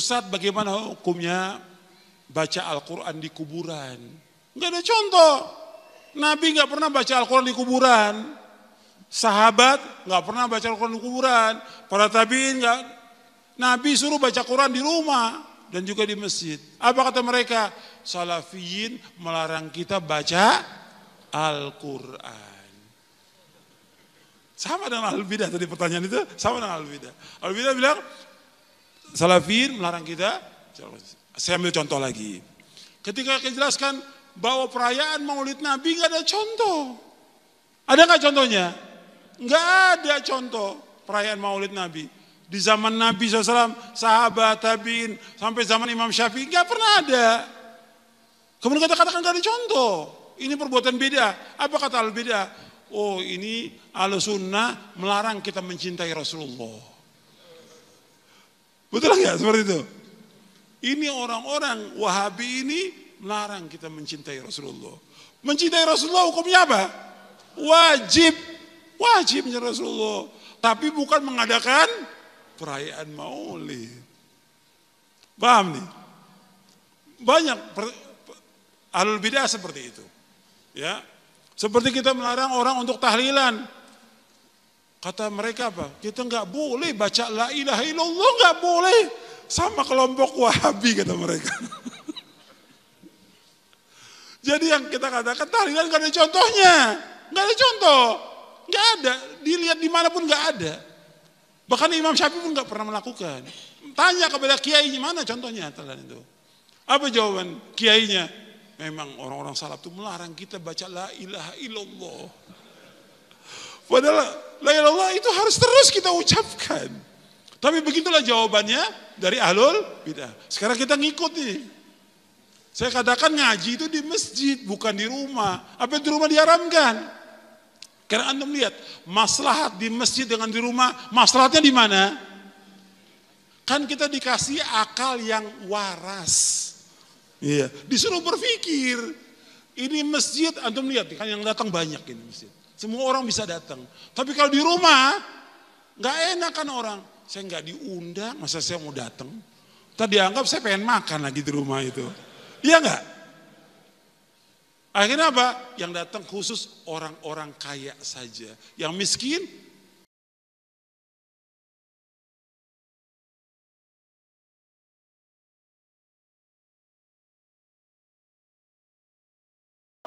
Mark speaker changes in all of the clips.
Speaker 1: Ustadz bagaimana hukumnya baca Al-Quran di kuburan? Enggak ada contoh. Nabi nggak pernah baca Al-Quran di kuburan. Sahabat nggak pernah baca Al-Quran di kuburan. Para tabiin nggak. Nabi suruh baca Quran di rumah dan juga di masjid. Apa kata mereka? Salafiyin melarang kita baca Al-Quran. Sama dengan Al-Bidah tadi pertanyaan itu, sama dengan Al-Bidah. Al-Bidah bilang, Salafin melarang kita. Saya ambil contoh lagi. Ketika kita jelaskan bahwa perayaan Maulid Nabi nggak ada contoh. Ada nggak contohnya? Nggak ada contoh perayaan Maulid Nabi. Di zaman Nabi SAW, sahabat, tabiin, sampai zaman Imam Syafi'i nggak pernah ada. Kemudian kita katakan nggak ada contoh. Ini perbuatan beda. Apa kata al beda? Oh ini al sunnah melarang kita mencintai Rasulullah. Betul nggak seperti itu? Ini orang-orang Wahabi ini melarang kita mencintai Rasulullah. Mencintai Rasulullah hukumnya apa? Wajib. Wajib mencintai Rasulullah. Tapi bukan mengadakan perayaan maulid. Paham nih? Banyak alul bidah seperti itu. Ya. Seperti kita melarang orang untuk tahlilan. Kata mereka apa? Kita nggak boleh baca la ilaha illallah nggak boleh sama kelompok wahabi kata mereka. Jadi yang kita katakan tahlilan nggak ada contohnya, nggak ada contoh, nggak ada. Dilihat di mana pun nggak ada. Bahkan Imam Syafi'i pun nggak pernah melakukan. Tanya kepada kiai mana contohnya tahlilan itu? Apa jawaban kiainya? Memang orang-orang salaf itu melarang kita baca la ilaha illallah. Padahal la ilallah itu harus terus kita ucapkan. Tapi begitulah jawabannya dari ahlul bidah. Sekarang kita ngikut nih. Saya katakan ngaji itu di masjid, bukan di rumah. Apa di rumah diharamkan? Karena antum lihat, maslahat di masjid dengan di rumah, maslahatnya di mana? Kan kita dikasih akal yang waras. Iya, disuruh berpikir. Ini masjid, antum lihat kan yang datang banyak ini masjid. Semua orang bisa datang. Tapi kalau di rumah, nggak enak kan orang. Saya nggak diundang, masa saya mau datang? Tadi dianggap saya pengen makan lagi di rumah itu. Iya nggak? Akhirnya apa? Yang datang khusus orang-orang kaya saja. Yang miskin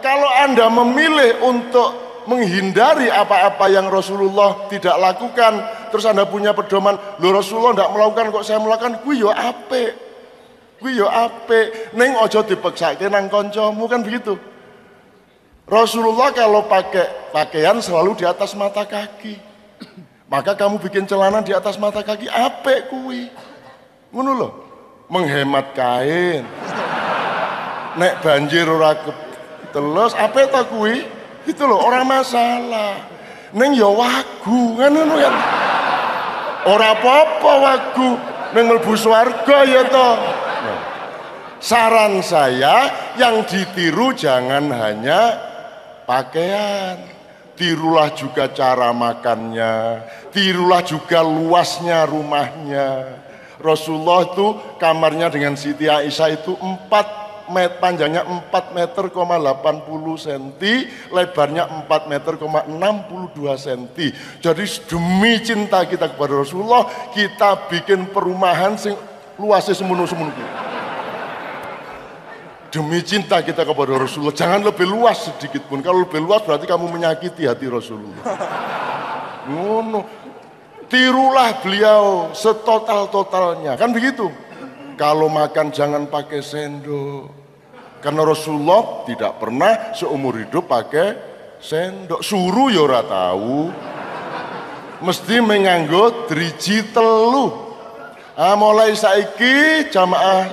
Speaker 2: Kalau Anda memilih untuk menghindari apa-apa yang Rasulullah tidak lakukan. Terus anda punya pedoman lo Rasulullah tidak melakukan kok saya melakukan? Gue yo ape gue yo ape neng ojo dipeksa nang koncomu kan begitu. Rasulullah kalau pakai pakaian selalu di atas mata kaki. Maka kamu bikin celana di atas mata kaki ape kui ngono loh menghemat kain. Nek banjir ora terus apa tak kui itu loh orang masalah. Neng ya wagu kan ngono ya. Ora apa-apa wagu neng mlebu swarga ya toh. Saran saya yang ditiru jangan hanya pakaian. Tirulah juga cara makannya, tirulah juga luasnya rumahnya. Rasulullah itu kamarnya dengan Siti Aisyah itu empat met, panjangnya 4 meter, 80 cm, lebarnya 4 meter, 62 cm. Jadi demi cinta kita kepada Rasulullah, kita bikin perumahan sing luasnya semunuh-semunuh. Demi cinta kita kepada Rasulullah, jangan lebih luas sedikit pun. Kalau lebih luas berarti kamu menyakiti hati Rasulullah. Ngono. Tirulah beliau setotal-totalnya, kan begitu. Kalau makan jangan pakai sendok. Karena Rasulullah tidak pernah seumur hidup pakai sendok. Suruh ya ora tahu. Mesti menganggo driji telu. Ah, mulai saiki jamaah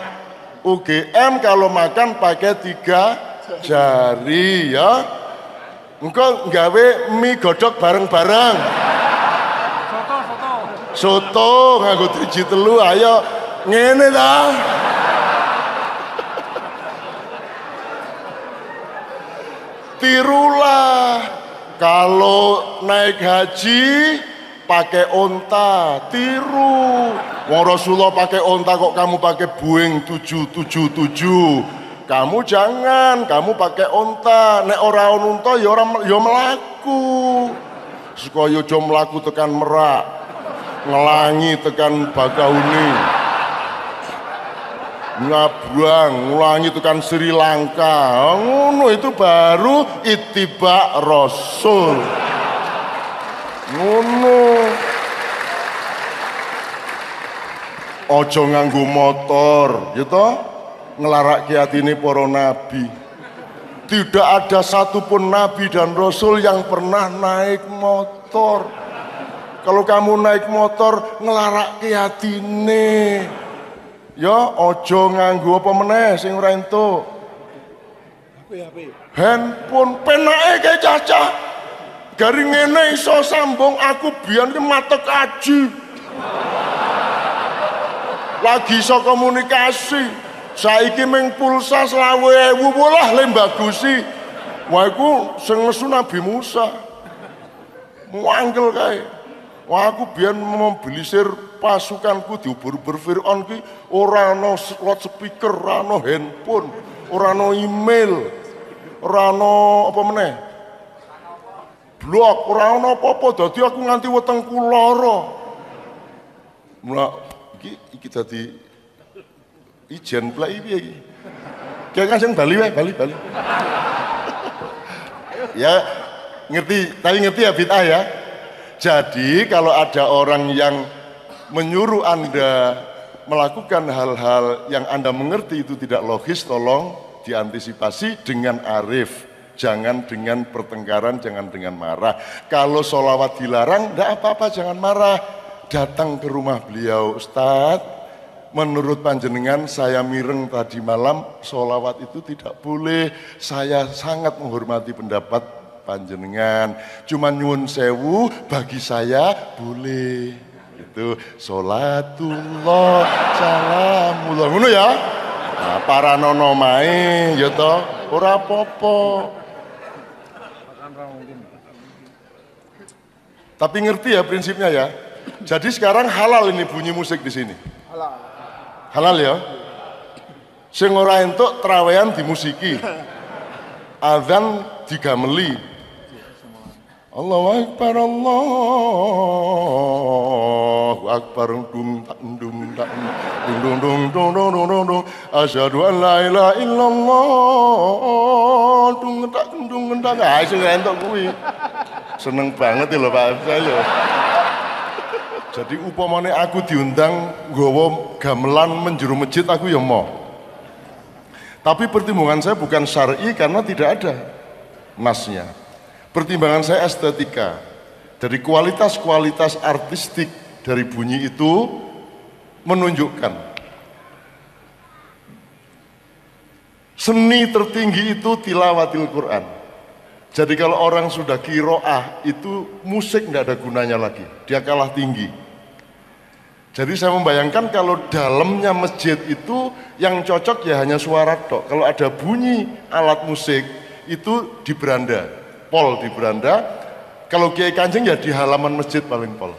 Speaker 2: UGM kalau makan pakai tiga jari ya. Engkau nggawe mie godok bareng-bareng. Soto, soto. Soto nganggo driji telu, ayo ngene ta tirulah kalau naik haji pakai onta, tiru. Wong Rasulullah pakai onta kok kamu pakai Boeing 777. Kamu jangan, kamu pakai onta. Nek ora unta ya ora ya mlaku. Supaya aja mlaku tekan Merak. Ngelangi tekan Bakauni. Nyabrang, ngulangi tekan Sri Lanka. Ngono itu baru itibak Rasul. Ngono. Ojo nganggo motor, gitu. Ngelarak ini para nabi. Tidak ada satupun nabi dan rasul yang pernah naik motor. Kalau kamu naik motor ngelarak ini. Ya ojo nganggo apa meneh sing ora entuk. Handphone penake kayak cacah. Garing ngene iso sambung aku biyen ki matek kaji. Lagi iso komunikasi. Saiki ming pulsa selawe ewu bolah le bagusi. Wah iku sing nesu Nabi Musa. Muangkel kae. Wah aku biyen mobilisir pasukanku diubur-ubur ki ora ana speaker, ora handphone, ora ana email, ora ana apa meneh? Blok, ora ana apa-apa dadi aku nganti wetengku lara. Mula iki iki dadi ijen plek piye iki? Kayak kan Bali wae, Bali, Bali. ya ngerti, tapi ngerti ya bid'ah ya. Jadi kalau ada orang yang menyuruh Anda melakukan hal-hal yang Anda mengerti itu tidak logis, tolong diantisipasi dengan arif. Jangan dengan pertengkaran, jangan dengan marah. Kalau sholawat dilarang, tidak apa-apa, jangan marah. Datang ke rumah beliau, Ustadz, menurut panjenengan saya mireng tadi malam, sholawat itu tidak boleh. Saya sangat menghormati pendapat panjenengan. Cuma nyuwun sewu bagi saya boleh. Itu salatullah salamullah. Ngono ya. Nah, para nono mae ya to, ora apa-apa. Tapi ngerti ya prinsipnya ya. Jadi sekarang halal ini bunyi musik di sini. Halal. Halal ya. Sing ora entuk trawean dimusiki. Azan digameli, Allahu Akbar Allahu Akbar. Dum dum dum dum dum dum dum dum dum dum asyhadu an la ilaha illallah. Dum tak dum tak ah sing entuk kuwi. Seneng banget lho Pak saya jadi upamane aku diundang nggawa gamelan menjuru masjid aku ya mau. Tapi pertimbangan saya bukan syar'i karena tidak ada nasnya Pertimbangan saya estetika. Dari kualitas-kualitas artistik dari bunyi itu menunjukkan seni tertinggi itu tilawatil Quran. Jadi kalau orang sudah kiroah itu musik nggak ada gunanya lagi, dia kalah tinggi. Jadi saya membayangkan kalau dalamnya masjid itu yang cocok ya hanya suara tok. Kalau ada bunyi alat musik itu di beranda pol di beranda, kalau Kiai Kanjeng ya di halaman masjid paling pol.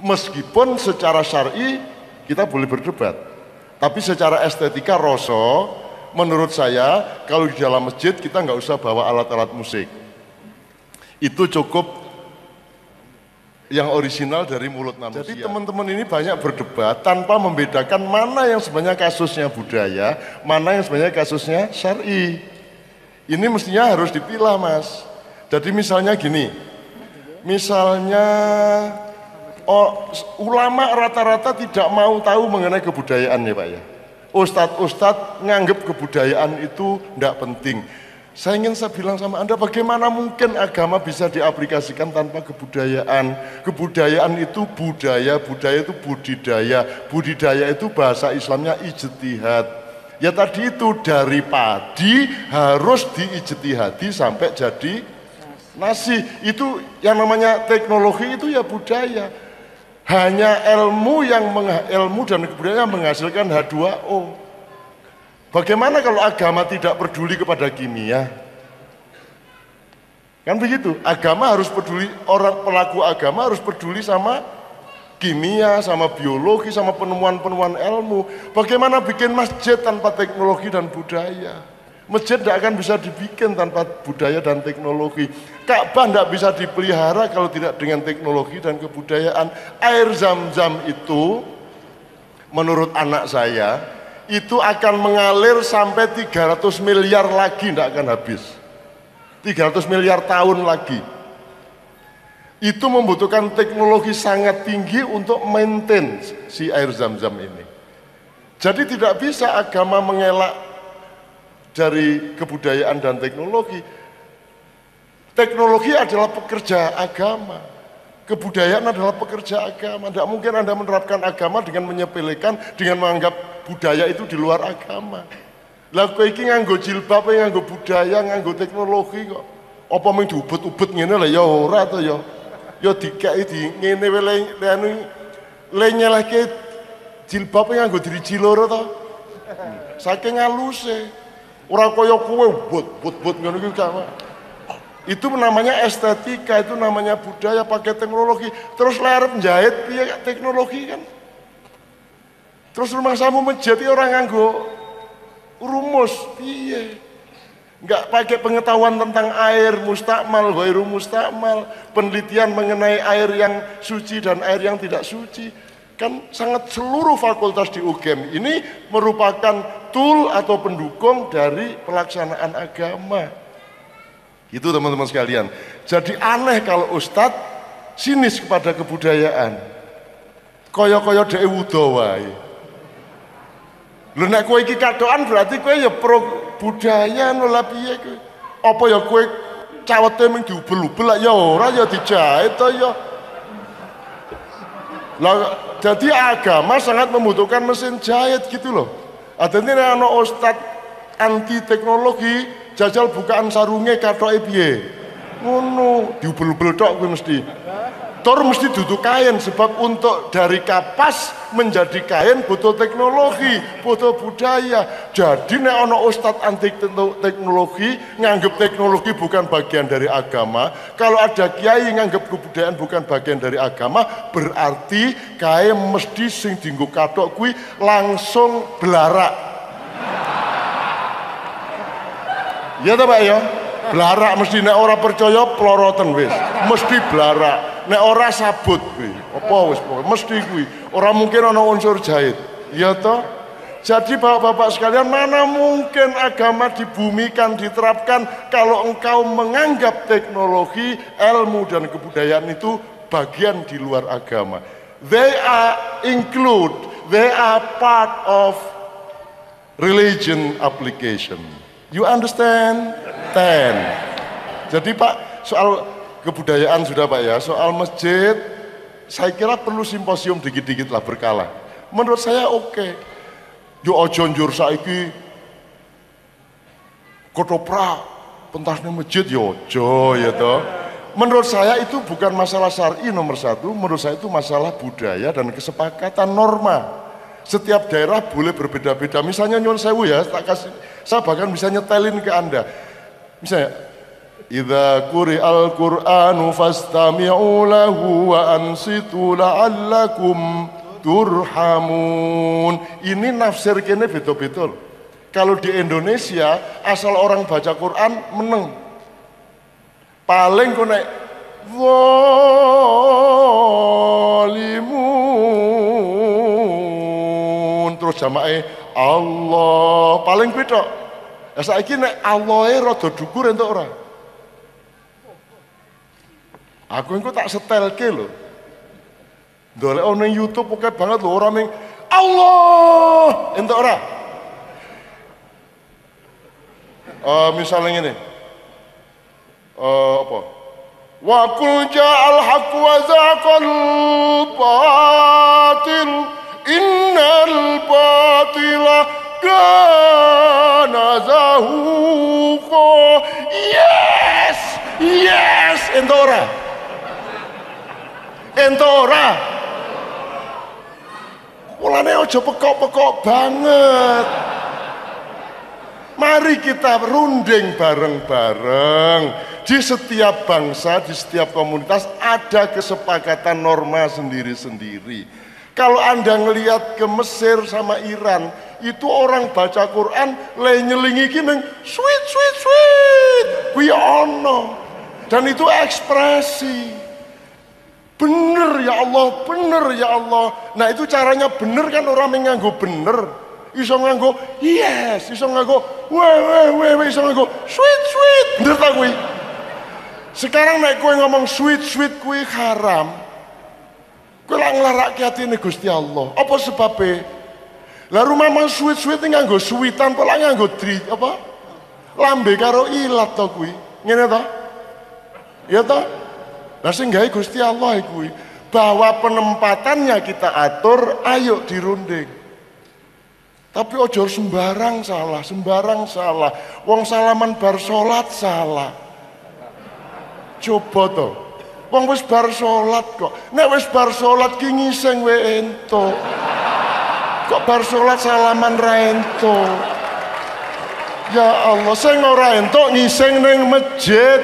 Speaker 2: Meskipun secara syar'i kita boleh berdebat, tapi secara estetika roso, menurut saya kalau di dalam masjid kita nggak usah bawa alat-alat musik. Itu cukup yang original dari mulut manusia. Jadi teman-teman ini banyak berdebat tanpa membedakan mana yang sebenarnya kasusnya budaya, mana yang sebenarnya kasusnya syar'i. Ini mestinya harus dipilah mas. Jadi misalnya gini, misalnya oh, ulama rata-rata tidak mau tahu mengenai kebudayaan ya Pak ya. Ustadz-ustadz nganggap kebudayaan itu tidak penting. Saya ingin saya bilang sama Anda bagaimana mungkin agama bisa diaplikasikan tanpa kebudayaan. Kebudayaan itu budaya, budaya itu budidaya. Budidaya itu bahasa Islamnya ijtihad. Ya tadi itu dari padi harus diijtihadi sampai jadi nasi. Itu yang namanya teknologi itu ya budaya. Hanya ilmu yang ilmu dan kebudayaan menghasilkan H2O. Bagaimana kalau agama tidak peduli kepada kimia? Kan begitu. Agama harus peduli orang pelaku agama harus peduli sama kimia, sama biologi, sama penemuan-penemuan ilmu. Bagaimana bikin masjid tanpa teknologi dan budaya? Masjid tidak akan bisa dibikin tanpa budaya dan teknologi. Ka'bah tidak bisa dipelihara kalau tidak dengan teknologi dan kebudayaan. Air zam-zam itu, menurut anak saya, itu akan mengalir sampai 300 miliar lagi tidak akan habis. 300 miliar tahun lagi. Itu membutuhkan teknologi sangat tinggi untuk maintain si air zam-zam ini. Jadi tidak bisa agama mengelak dari kebudayaan dan teknologi. Teknologi adalah pekerja agama. Kebudayaan adalah pekerja agama. Tidak mungkin Anda menerapkan agama dengan menyepelekan, dengan menganggap budaya itu di luar agama. Lah iki nganggo jilbab, nganggo budaya, nganggo teknologi kok. Apa mung diubet-ubet ngene lah ya ora to ya. Ya dikai di ngene wae le anu le nyelehke jilbab nganggo driji loro to. Saking haluse. Orang kaya kue but but but ngono iki Itu namanya estetika, itu namanya budaya pakai teknologi. Terus layar menjahit piye teknologi kan. Terus rumah samu menjadi orang nganggo rumus piye. Enggak pakai pengetahuan tentang air mustakmal, wairu mustakmal, penelitian mengenai air yang suci dan air yang tidak suci Kan sangat seluruh fakultas di UGM ini merupakan tool atau pendukung dari pelaksanaan agama. Itu teman-teman sekalian. Jadi aneh kalau ustadz sinis kepada kebudayaan. Koyo-koyo dhek wudo wae. Lho nek kowe iki berarti kowe ya pro budaya lho piye. Apa ya kowe cawete mung diubel-ubel ya ora ya dijahit to ya. Lah jadi agama sangat membutuhkan mesin jahit gitu loh. Ada ini anak ustad anti teknologi jajal bukaan sarungnya katoke piye. Ngono, diubel-ubel tok kuwi mesti. Tor mesti duduk kain sebab untuk dari kapas menjadi kain butuh teknologi, butuh budaya. Jadi nek ana ustad anti teknologi nganggep teknologi bukan bagian dari agama, kalau ada kiai nganggep kebudayaan bukan bagian dari agama, berarti kain mesti sing dinggo katok kuwi langsung belarak. Ya ta Pak ya? Belarak mesti nek ora percaya ploroten wis. Mesti belarak nek ora sabut kuwi apa wis mesti kuwi. Ora mungkin ana unsur jahit. Ya toh? Jadi bapak-bapak sekalian mana mungkin agama dibumikan diterapkan kalau engkau menganggap teknologi ilmu dan kebudayaan itu bagian di luar agama? They are include they are part of religion application. You understand? Ten. Jadi pak soal kebudayaan sudah Pak ya, soal masjid saya kira perlu simposium dikit-dikit lah berkala. Menurut saya oke. Okay. Yo ojo njur saiki kotopra pentasnya masjid yo ojo ya toh. Menurut saya itu bukan masalah syar'i nomor satu, menurut saya itu masalah budaya dan kesepakatan norma. Setiap daerah boleh berbeda-beda. Misalnya Nyon Sewu ya, tak kasih, saya bahkan bisa nyetelin ke Anda. Misalnya, Idza quri'al Qur'anu fastami'u lahu wa ansitu la'allakum turhamun. Ini nafsir kene betul-betul. Kalau di Indonesia asal orang baca Quran meneng. Paling naik zalimun terus jamae Allah paling beda. Ya saiki nek Allahe rada dukur entuk ora? Aku engko tak setelke lho. Ndolek ono YouTube oke banget lho orang ning Allah, entuk ora? Uh, misalnya ini, uh, apa? Wa kul ja'al haqq wa zaqal batil innal batila kana zahuqa. Yes! Yes! Entuk ora ento ora mulane aja pekok-pekok banget Mari kita runding bareng-bareng. Di setiap bangsa, di setiap komunitas ada kesepakatan norma sendiri-sendiri. Kalau Anda ngelihat ke Mesir sama Iran, itu orang baca Quran le nyelingi gini, sweet sweet sweet, we ono. Dan itu ekspresi. Bener ya Allah, bener ya Allah. Nah itu caranya bener kan orang yang nganggo bener iso nganggo yes, iso nganggo weh weh iso nganggo sweet sweet. Bener ta kuwi? Sekarang naik kowe ngomong sweet sweet kuwi haram. Kowe lak nglarake atine Gusti Allah. Apa sebabnya? Lah rumah mang sweet sweet nganggo sweetan kok nganggo dri apa? Lambe karo ilat to kuwi. Ngene to? Ya to? Lah sing gawe Gusti Allah kuwi bahwa penempatannya kita atur, ayo dirunding. Tapi ojo sembarang salah, sembarang salah. Wong salaman bar salat salah. Coba to. Wong wis bar salat kok. Nek wis bar salat ki ngising we ento. Kok bar salat salaman ra ento. Ya Allah, sing ora entuk ngising ning masjid.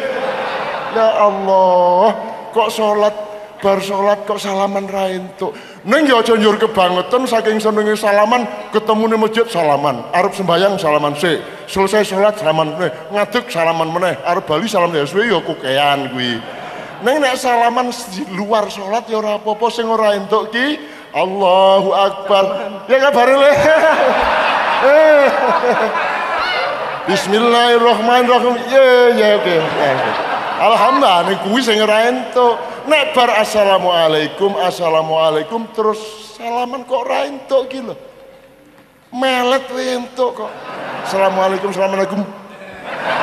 Speaker 2: Ya Allah, kok salat bar salat kok salaman ra entuk. Neng ya aja kebangetan saking senenge salaman ketemu nih masjid salaman. Arab sembayang salaman se selesai sholat salaman meneh. Ngadeg salaman meneh. Arab Bali salam ya suwe ya kukean kuwi. Neng nek salaman di luar sholat ya ora apa-apa sing ora entuk ki. Allahu Akbar. Ya kabar le. Bismillahirrahmanirrahim. Ya ya oke Alhamdulillah nih kuwi sing ora entuk nek bar assalamualaikum assalamualaikum terus salaman kok ra entuk iki lho? Melet entuk kok. Assalamualaikum assalamualaikum.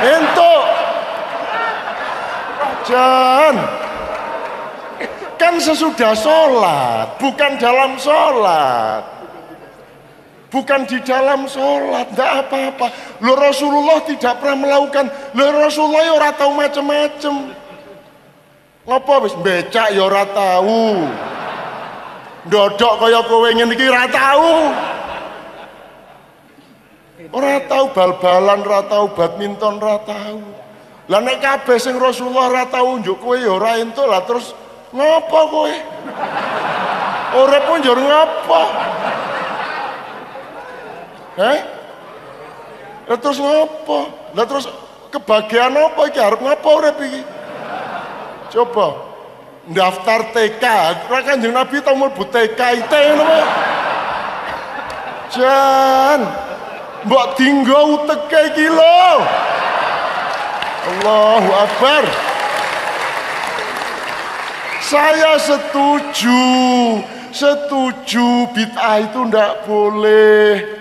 Speaker 2: Entuk Jan. Kan sesudah sholat bukan dalam sholat bukan di dalam sholat enggak apa-apa lo Rasulullah tidak pernah melakukan lo Rasulullah ya tahu macam-macam Ngapa wis becak ya ora tahu. Ndodok kaya kowe ngene iki ora tahu. Ora tahu bal-balan, ora tahu badminton, ora tahu. Lah nek sing Rasulullah ora tahu njuk kowe ya ora entuk lah terus ngapa kowe? Urip pun ngapa? Eh? Lah terus ngapa? Lah terus kebahagiaan apa iki arep ngapa urip iki? Coba daftar TK, kanjeng Nabi tau mlebu TK itu ngono Jan, mbok dinggo uteke iki lho. Allahu Akbar. Saya setuju, setuju bid'ah itu ndak boleh.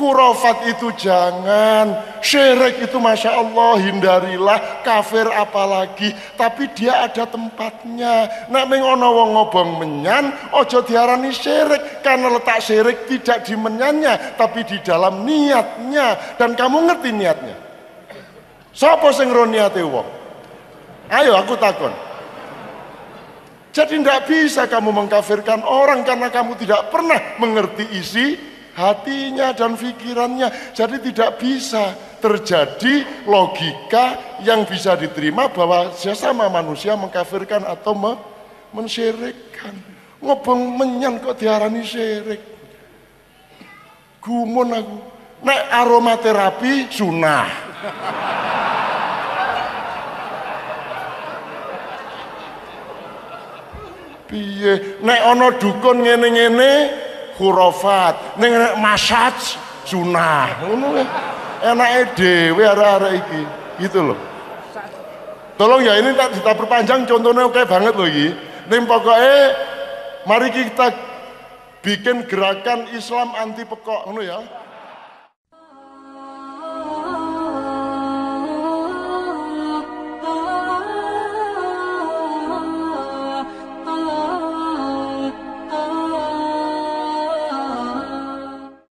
Speaker 2: Khurafat itu jangan, syirik itu masya Allah hindarilah, kafir apalagi, tapi dia ada tempatnya. Nak mengono wong ngobong menyan, ojo diarani syirik, karena letak syirik tidak di menyannya, tapi di dalam niatnya. Dan kamu ngerti niatnya. Siapa sing niate wong? Ayo aku takon. Jadi tidak bisa kamu mengkafirkan orang karena kamu tidak pernah mengerti isi hatinya dan pikirannya. Jadi tidak bisa terjadi logika yang bisa diterima bahwa sesama manusia mengkafirkan atau me mensyirikkan. Ngobong menyan kok diarani syirik. Gumun aku. Nek aromaterapi sunah. Piye? Nek ana dukun ngene-ngene khurafat. Ning masaj sunah ngono enake dhewe arek-arek iki. Gitu loh tolong ya ini tak kita perpanjang contohnya oke banget loh iki. Ning pokoknya mari kita bikin gerakan Islam anti pekok ngono ya